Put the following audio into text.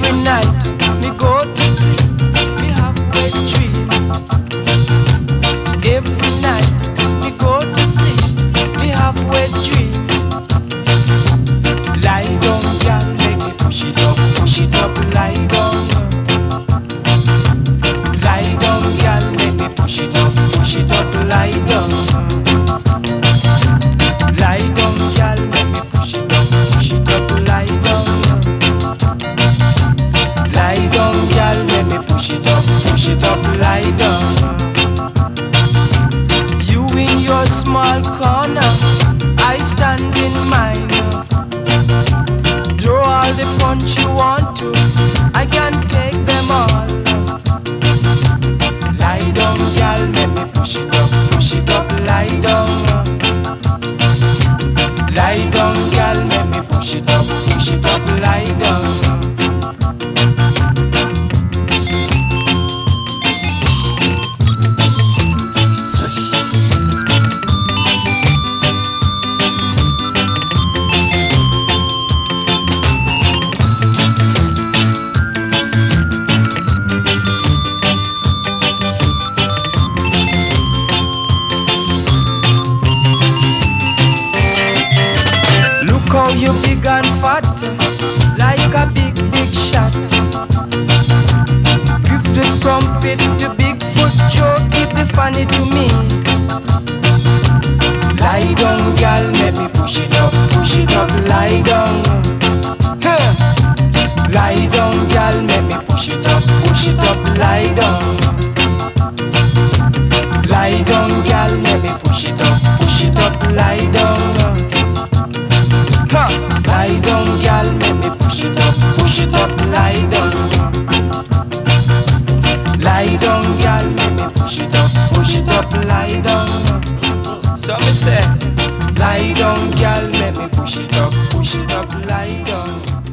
Every night, me go lie down. You in your small corner, I stand in mine. Throw all the punch you want to, I can take them all. Lie down, girl, let me push it up, push it up, lie down. How you big and fat, like a big, big shot. Give the trumpet to Bigfoot Joe, give the funny to me. Lie down, girl, let me push it up, push it up, lie down. Lie down, girl, let me push it up, push it up, lie down. Lie down, girl, let me push it up, push it up, lie down. Lie down. So me say, lie down, girl, let me push it up, push it up, lie down.